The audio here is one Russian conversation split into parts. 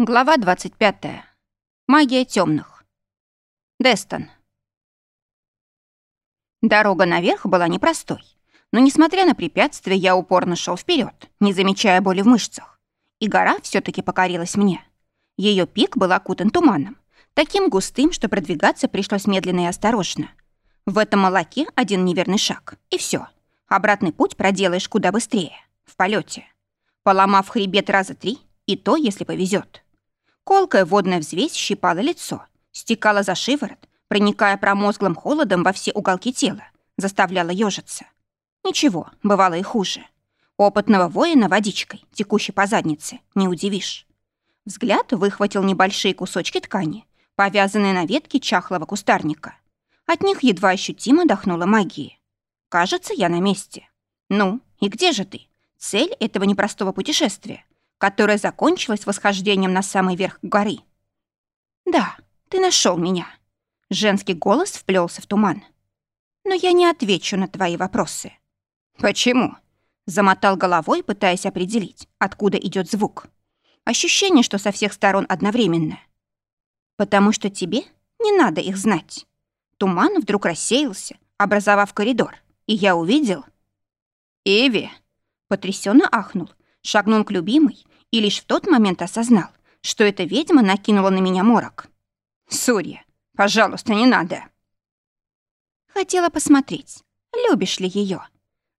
Глава 25. Магия темных. Дестон. Дорога наверх была непростой, но, несмотря на препятствия, я упорно шел вперед, не замечая боли в мышцах. И гора все таки покорилась мне. Ее пик был окутан туманом, таким густым, что продвигаться пришлось медленно и осторожно. В этом молоке один неверный шаг, и все. Обратный путь проделаешь куда быстрее, в полете. Поломав хребет раза три, и то, если повезет. Колкая водная взвесь щипала лицо, стекала за шиворот, проникая промозглым холодом во все уголки тела, заставляла ежиться. Ничего, бывало и хуже. Опытного воина водичкой, текущей по заднице, не удивишь. Взгляд выхватил небольшие кусочки ткани, повязанные на ветке чахлого кустарника. От них едва ощутимо дохнула магии. Кажется, я на месте. Ну, и где же ты? Цель этого непростого путешествия которое закончилось восхождением на самый верх горы. «Да, ты нашел меня». Женский голос вплелся в туман. «Но я не отвечу на твои вопросы». «Почему?» Замотал головой, пытаясь определить, откуда идет звук. Ощущение, что со всех сторон одновременно. «Потому что тебе не надо их знать». Туман вдруг рассеялся, образовав коридор, и я увидел... «Иви!» Потрясенно ахнул, шагнул к любимой и лишь в тот момент осознал, что эта ведьма накинула на меня морок. «Сурья, пожалуйста, не надо!» Хотела посмотреть, любишь ли ее.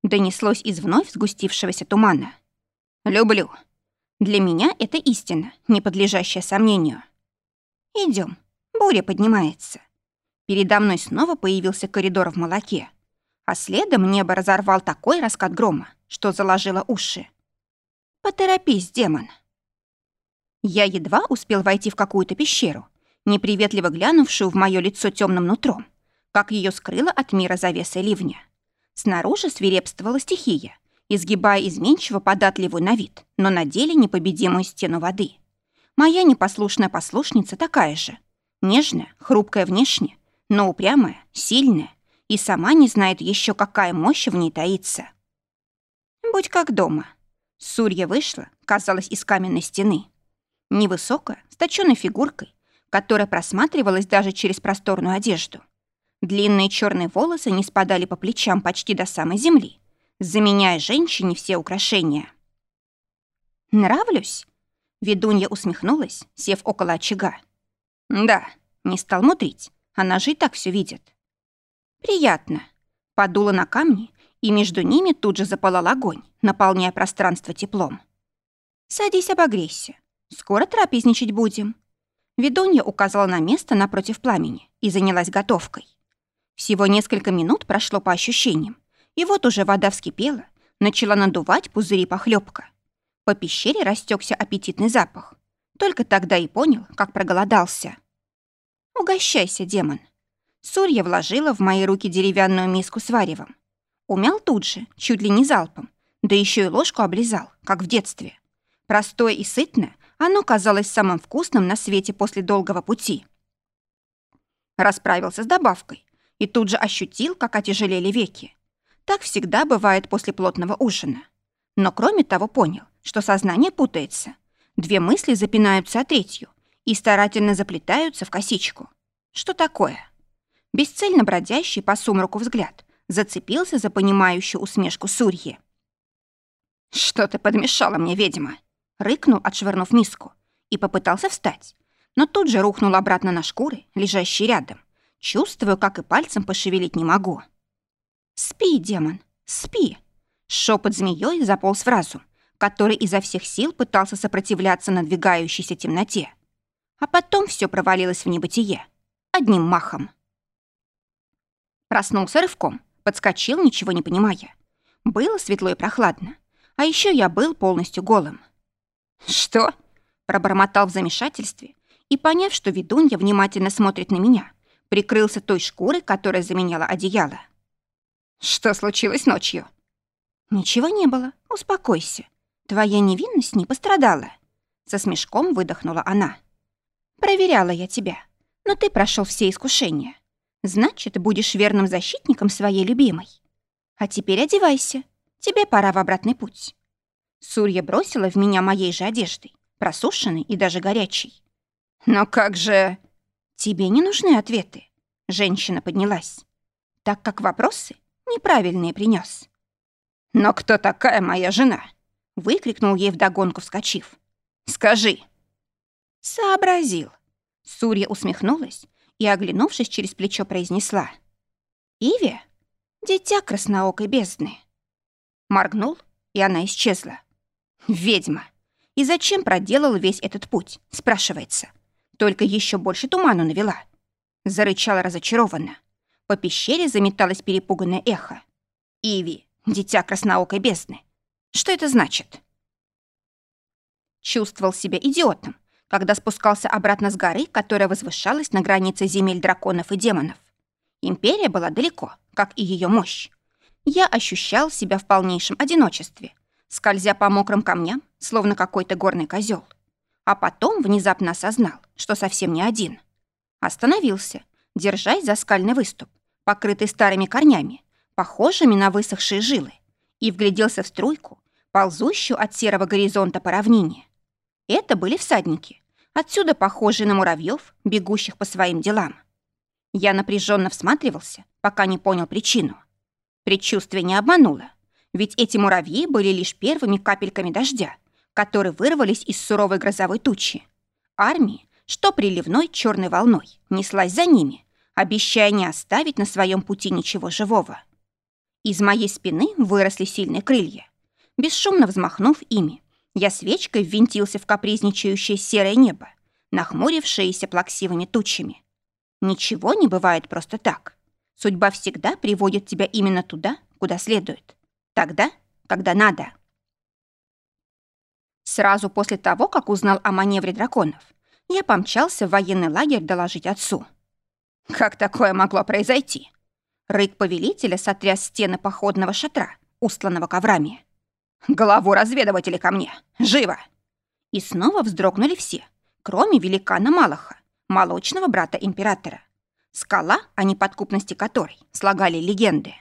Донеслось из вновь сгустившегося тумана. «Люблю. Для меня это истина, не подлежащая сомнению. Идем. буря поднимается». Передо мной снова появился коридор в молоке, а следом небо разорвал такой раскат грома, что заложило уши. Поторопись, демон. Я едва успел войти в какую-то пещеру, неприветливо глянувшую в мое лицо темным нутром, как ее скрыло от мира завеса ливня. Снаружи свирепствовала стихия, изгибая изменчиво податливую на вид, но на деле непобедимую стену воды. Моя непослушная послушница такая же. Нежная, хрупкая внешне, но упрямая, сильная, и сама не знает еще, какая мощь в ней таится. Будь как дома — Сурья вышла, казалось, из каменной стены. Невысокая, с точёной фигуркой, которая просматривалась даже через просторную одежду. Длинные черные волосы не спадали по плечам почти до самой земли, заменяя женщине все украшения. «Нравлюсь?» Ведунья усмехнулась, сев около очага. «Да, не стал мудрить, она же и так все видит». «Приятно». Подула на камни и между ними тут же запалал огонь, наполняя пространство теплом. «Садись, обогрейся. Скоро трапезничать будем». Ведунья указала на место напротив пламени и занялась готовкой. Всего несколько минут прошло по ощущениям, и вот уже вода вскипела, начала надувать пузыри похлебка. По пещере растекся аппетитный запах. Только тогда и понял, как проголодался. «Угощайся, демон». Сурья вложила в мои руки деревянную миску с варевом. Умял тут же, чуть ли не залпом, да еще и ложку облизал, как в детстве. Простое и сытное, оно казалось самым вкусным на свете после долгого пути. Расправился с добавкой и тут же ощутил, как отяжелели веки. Так всегда бывает после плотного ужина. Но кроме того понял, что сознание путается. Две мысли запинаются о третью и старательно заплетаются в косичку. Что такое? Бесцельно бродящий по сумраку взгляд зацепился за понимающую усмешку Сурьи. «Что ты подмешала мне, ведьма?» Рыкнул, отшвырнув миску, и попытался встать, но тут же рухнул обратно на шкуры, лежащие рядом. Чувствую, как и пальцем пошевелить не могу. «Спи, демон, спи!» Шепот змеей заполз в разум, который изо всех сил пытался сопротивляться надвигающейся темноте. А потом все провалилось в небытие. Одним махом. Проснулся рывком, Подскочил, ничего не понимая. Было светло и прохладно. А еще я был полностью голым. «Что?» — пробормотал в замешательстве и, поняв, что ведунья внимательно смотрит на меня, прикрылся той шкурой, которая заменяла одеяло. «Что случилось ночью?» «Ничего не было. Успокойся. Твоя невинность не пострадала». Со смешком выдохнула она. «Проверяла я тебя, но ты прошел все искушения. Значит, будешь верным защитником своей любимой. А теперь одевайся. Тебе пора в обратный путь. Сурья бросила в меня моей же одеждой, просушенный и даже горячий. «Но как же...» «Тебе не нужны ответы», — женщина поднялась, так как вопросы неправильные принес. «Но кто такая моя жена?» — выкрикнул ей вдогонку, вскочив. «Скажи». «Сообразил». Сурья усмехнулась и, оглянувшись через плечо, произнесла. «Иви, дитя красноокой бездны». Моргнул, и она исчезла. «Ведьма! И зачем проделал весь этот путь?» — спрашивается. Только еще больше туману навела. Зарычала разочарованно. По пещере заметалось перепуганное эхо. «Иви, дитя красноокой бездны. Что это значит?» Чувствовал себя идиотом, когда спускался обратно с горы, которая возвышалась на границе земель драконов и демонов. Империя была далеко, как и ее мощь. Я ощущал себя в полнейшем одиночестве, скользя по мокрым камням, словно какой-то горный козел. А потом внезапно осознал, что совсем не один. Остановился, держась за скальный выступ, покрытый старыми корнями, похожими на высохшие жилы, и вгляделся в струйку, ползущую от серого горизонта по равнине. Это были всадники, отсюда похожие на муравьев, бегущих по своим делам. Я напряженно всматривался, пока не понял причину. Предчувствие не обмануло, ведь эти муравьи были лишь первыми капельками дождя, которые вырвались из суровой грозовой тучи. Армии, что приливной черной волной, неслась за ними, обещая не оставить на своем пути ничего живого. Из моей спины выросли сильные крылья. Бесшумно взмахнув ими, я свечкой ввинтился в капризничающее серое небо, нахмурившееся плаксивыми тучами. Ничего не бывает просто так. Судьба всегда приводит тебя именно туда, куда следует. Тогда, когда надо. Сразу после того, как узнал о маневре драконов, я помчался в военный лагерь доложить отцу. Как такое могло произойти? Рык повелителя сотряс стены походного шатра, устланного коврами. «Голову разведывателей ко мне! Живо!» И снова вздрогнули все, кроме великана Малаха, молочного брата императора. Скала, о неподкупности которой слагали легенды.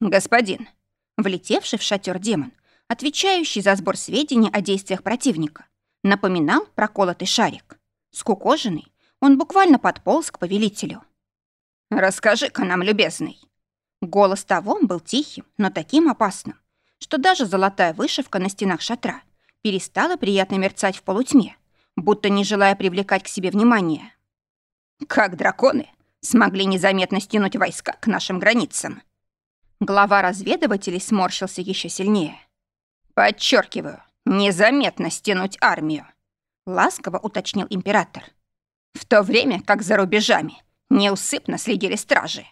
«Господин!» Влетевший в шатер демон, отвечающий за сбор сведений о действиях противника, напоминал проколотый шарик. Скукоженный, он буквально подполз к повелителю. «Расскажи-ка нам, любезный!» Голос того был тихим, но таким опасным, что даже золотая вышивка на стенах шатра перестала приятно мерцать в полутьме, будто не желая привлекать к себе внимание. «Как драконы смогли незаметно стянуть войска к нашим границам?» Глава разведывателей сморщился еще сильнее. «Подчеркиваю, незаметно стянуть армию», — ласково уточнил император. «В то время как за рубежами неусыпно следили стражи».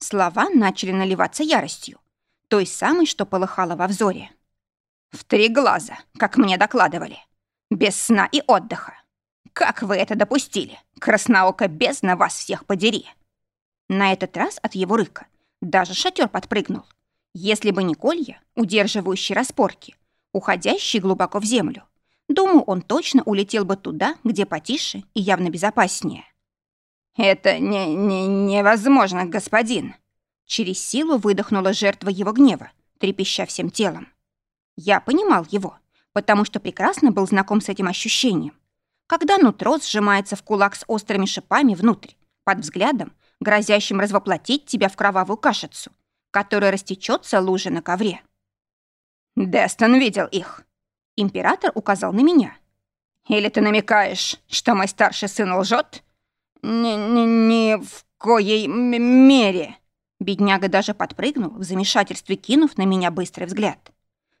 Слова начали наливаться яростью, той самой, что полыхала во взоре. «В три глаза, как мне докладывали, без сна и отдыха. Как вы это допустили? Красноока бездна вас всех подери!» На этот раз от его рыка даже шатер подпрыгнул. Если бы не колья, удерживающие распорки, уходящие глубоко в землю, думаю, он точно улетел бы туда, где потише и явно безопаснее. «Это не, не, невозможно, господин!» Через силу выдохнула жертва его гнева, трепеща всем телом. Я понимал его, потому что прекрасно был знаком с этим ощущением. Когда нутро сжимается в кулак с острыми шипами внутрь, под взглядом, грозящим развоплотить тебя в кровавую кашицу, которая растечется лужей на ковре. Дестон видел их. Император указал на меня. Или ты намекаешь, что мой старший сын лжет? Не в коей мере. Бедняга даже подпрыгнул, в замешательстве кинув на меня быстрый взгляд.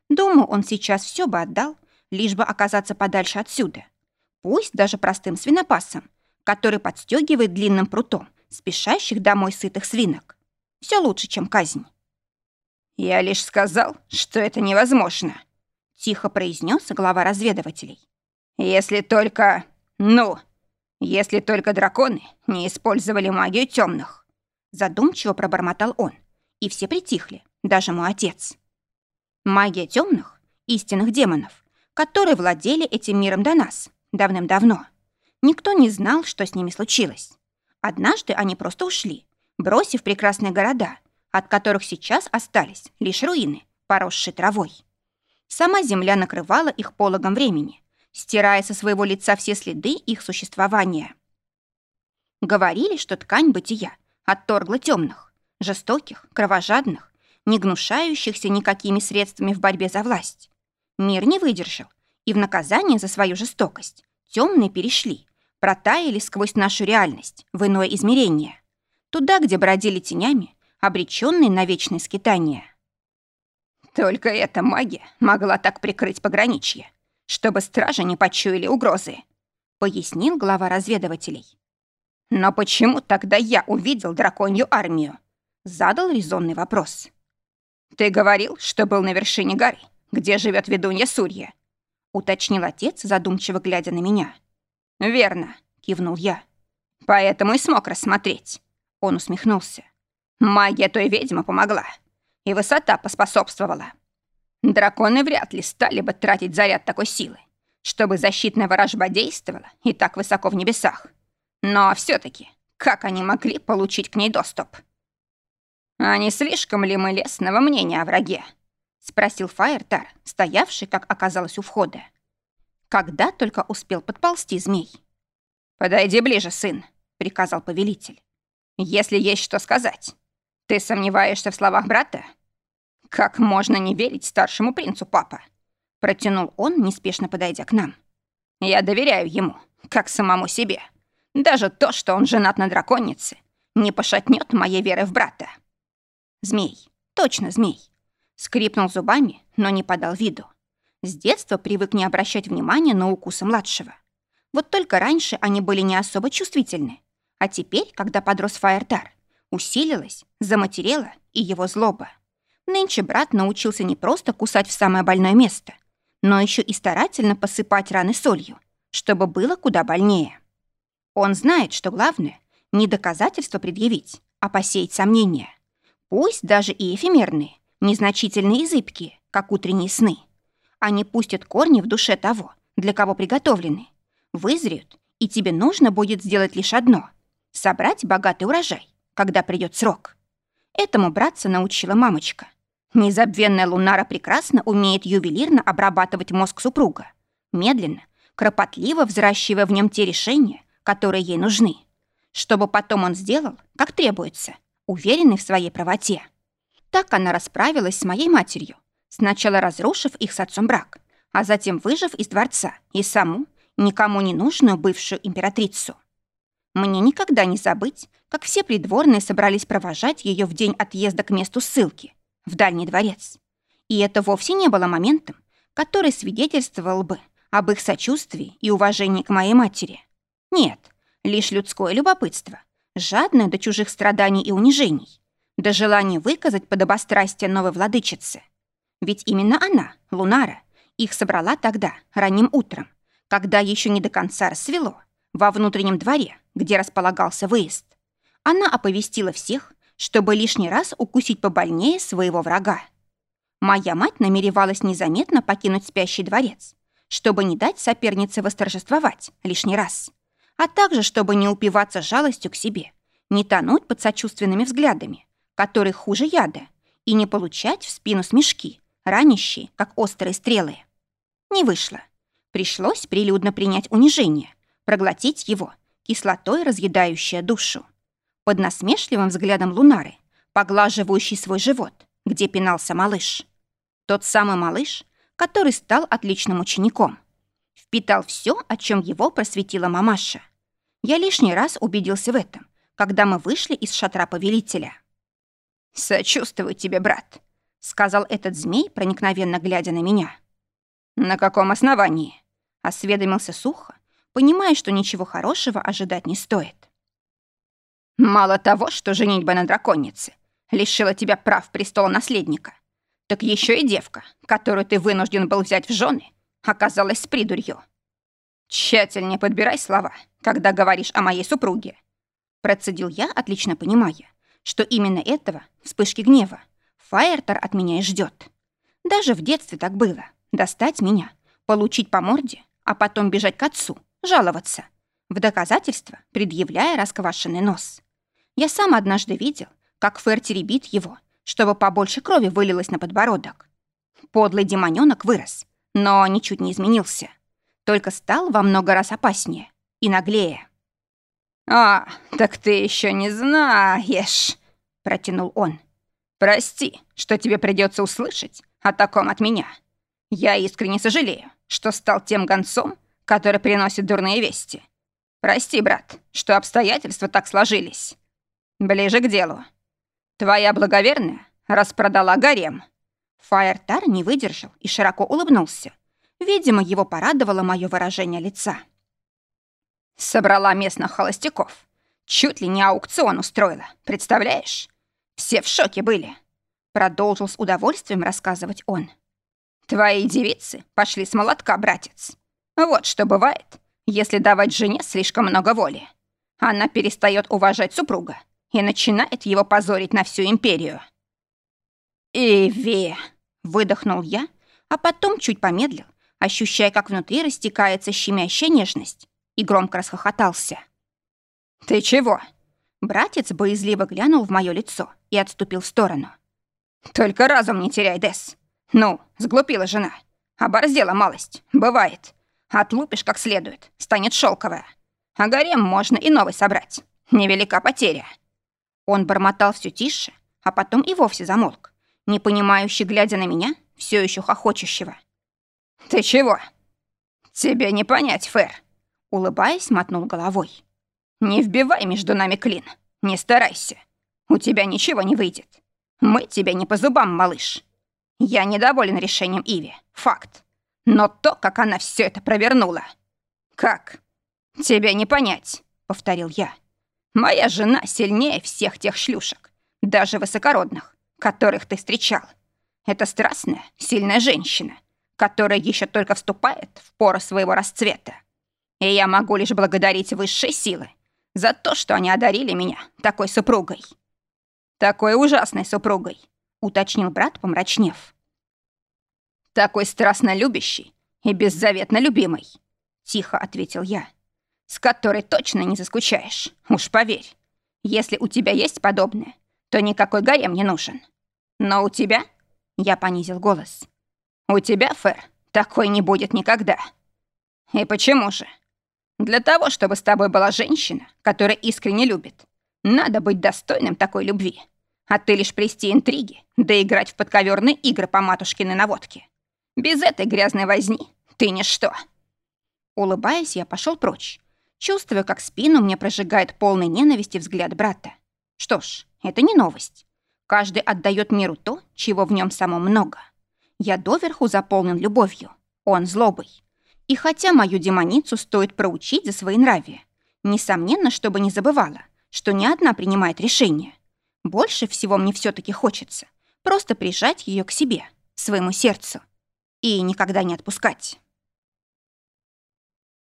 Думаю, он сейчас все бы отдал, лишь бы оказаться подальше отсюда. Пусть даже простым свинопасом, который подстегивает длинным прутом спешащих домой сытых свинок. Все лучше, чем казнь. «Я лишь сказал, что это невозможно», — тихо произнес глава разведывателей. «Если только... ну, если только драконы не использовали магию темных. Задумчиво пробормотал он, и все притихли, даже мой отец. Магия темных, истинных демонов, которые владели этим миром до нас, давным-давно. Никто не знал, что с ними случилось. Однажды они просто ушли, бросив прекрасные города, от которых сейчас остались лишь руины, поросшие травой. Сама земля накрывала их пологом времени, стирая со своего лица все следы их существования. Говорили, что ткань бытия отторгла темных, жестоких, кровожадных, не гнушающихся никакими средствами в борьбе за власть. Мир не выдержал, и в наказание за свою жестокость темные перешли, протаяли сквозь нашу реальность в иное измерение, туда, где бродили тенями, обреченные на вечное скитание. Только эта магия могла так прикрыть пограничье, чтобы стражи не почуяли угрозы, пояснил глава разведывателей. Но почему тогда я увидел драконью армию? Задал резонный вопрос. Ты говорил, что был на вершине горы, где живет ведунья Сурья, уточнил отец, задумчиво глядя на меня. Верно, кивнул я. Поэтому и смог рассмотреть. Он усмехнулся. Магия той ведьмы помогла, и высота поспособствовала. Драконы вряд ли стали бы тратить заряд такой силы, чтобы защитная ворожба действовала и так высоко в небесах. Но все таки как они могли получить к ней доступ? «А не слишком ли мы лесного мнения о враге?» — спросил Фаертар, стоявший, как оказалось, у входа. Когда только успел подползти змей. «Подойди ближе, сын», — приказал повелитель. «Если есть что сказать. Ты сомневаешься в словах брата?» «Как можно не верить старшему принцу, папа?» Протянул он, неспешно подойдя к нам. «Я доверяю ему, как самому себе. Даже то, что он женат на драконице, не пошатнет моей веры в брата». Змей, точно змей. Скрипнул зубами, но не подал виду. С детства привык не обращать внимания на укусы младшего. Вот только раньше они были не особо чувствительны. А теперь, когда подрос Фаертар, усилилась, заматерела и его злоба. Нынче брат научился не просто кусать в самое больное место, но еще и старательно посыпать раны солью, чтобы было куда больнее. Он знает, что главное — не доказательство предъявить, а посеять сомнения. Пусть даже и эфемерные, незначительные и зыбкие, как утренние сны. Они пустят корни в душе того, для кого приготовлены, вызреют, и тебе нужно будет сделать лишь одно — собрать богатый урожай, когда придет срок. Этому браться научила мамочка — Незабвенная Лунара прекрасно умеет ювелирно обрабатывать мозг супруга, медленно, кропотливо взращивая в нем те решения, которые ей нужны, чтобы потом он сделал, как требуется, уверенный в своей правоте. Так она расправилась с моей матерью, сначала разрушив их с отцом брак, а затем выжив из дворца и саму, никому не нужную бывшую императрицу. Мне никогда не забыть, как все придворные собрались провожать ее в день отъезда к месту ссылки, в дальний дворец. И это вовсе не было моментом, который свидетельствовал бы об их сочувствии и уважении к моей матери. Нет, лишь людское любопытство, жадное до чужих страданий и унижений, до желания выказать подобострастие новой владычицы. Ведь именно она, Лунара, их собрала тогда, ранним утром, когда еще не до конца рассвело, во внутреннем дворе, где располагался выезд. Она оповестила всех, чтобы лишний раз укусить побольнее своего врага. Моя мать намеревалась незаметно покинуть спящий дворец, чтобы не дать сопернице восторжествовать лишний раз, а также чтобы не упиваться жалостью к себе, не тонуть под сочувственными взглядами, которые хуже яда, и не получать в спину смешки, ранящие, как острые стрелы. Не вышло. Пришлось прилюдно принять унижение, проглотить его, кислотой разъедающее душу под насмешливым взглядом Лунары, поглаживающий свой живот, где пинался малыш. Тот самый малыш, который стал отличным учеником. Впитал все, о чем его просветила мамаша. Я лишний раз убедился в этом, когда мы вышли из шатра повелителя. «Сочувствую тебе, брат», — сказал этот змей, проникновенно глядя на меня. «На каком основании?» — осведомился сухо, понимая, что ничего хорошего ожидать не стоит. Мало того, что женитьба на драконице лишила тебя прав престола наследника, так еще и девка, которую ты вынужден был взять в жены, оказалась с придурью. Тщательнее подбирай слова, когда говоришь о моей супруге. Процедил я, отлично понимая, что именно этого, вспышки гнева, Фаертор от меня и ждет. Даже в детстве так было. Достать меня, получить по морде, а потом бежать к отцу, жаловаться. В доказательство предъявляя расквашенный нос. Я сам однажды видел, как Фер теребит его, чтобы побольше крови вылилось на подбородок. Подлый демонёнок вырос, но ничуть не изменился. только стал во много раз опаснее и наглее. «А, так ты еще не знаешь», — протянул он. «Прости, что тебе придется услышать о таком от меня. Я искренне сожалею, что стал тем гонцом, который приносит дурные вести. Прости, брат, что обстоятельства так сложились. Ближе к делу. Твоя благоверная распродала гарем». Фаертар не выдержал и широко улыбнулся. Видимо, его порадовало мое выражение лица. Собрала местных холостяков. Чуть ли не аукцион устроила, представляешь? Все в шоке были. Продолжил с удовольствием рассказывать он. Твои девицы пошли с молотка, братец. Вот что бывает, если давать жене слишком много воли. Она перестает уважать супруга и начинает его позорить на всю империю. «Иви!» — выдохнул я, а потом чуть помедлил, ощущая, как внутри растекается щемящая нежность, и громко расхохотался. «Ты чего?» Братец боязливо глянул в мое лицо и отступил в сторону. «Только разум не теряй, Дес. Ну, сглупила жена. Оборзела малость. Бывает. Отлупишь как следует, станет шелковая. А гарем можно и новый собрать. Невелика потеря». Он бормотал все тише, а потом и вовсе замолк, непонимающе глядя на меня, все еще хохочущего. «Ты чего?» «Тебе не понять, Фэр. Улыбаясь, мотнул головой. «Не вбивай между нами клин. Не старайся. У тебя ничего не выйдет. Мы тебе не по зубам, малыш. Я недоволен решением Иви. Факт. Но то, как она все это провернула... Как? Тебе не понять, повторил я. Моя жена сильнее всех тех шлюшек, даже высокородных, которых ты встречал. Это страстная, сильная женщина, которая еще только вступает в пору своего расцвета. И я могу лишь благодарить высшие силы за то, что они одарили меня такой супругой. Такой ужасной супругой, уточнил брат, помрачнев. Такой страстно любящий и беззаветно любимый, тихо ответил я, с которой точно не заскучаешь, уж поверь. Если у тебя есть подобное, то никакой гарем не нужен. Но у тебя, я понизил голос, у тебя, Фэр, такой не будет никогда. И почему же? Для того, чтобы с тобой была женщина, которая искренне любит, надо быть достойным такой любви. А ты лишь плести интриги, да играть в подковерные игры по матушкиной наводке. Без этой грязной возни ты ничто. Улыбаясь, я пошел прочь, чувствуя, как спину мне прожигает полный ненависти взгляд брата. Что ж, это не новость. Каждый отдает миру то, чего в нем само много. Я доверху заполнен любовью, он злобой. И хотя мою демоницу стоит проучить за свои нравия, несомненно, чтобы не забывала, что не одна принимает решение. Больше всего мне все таки хочется просто прижать ее к себе, своему сердцу, и никогда не отпускать.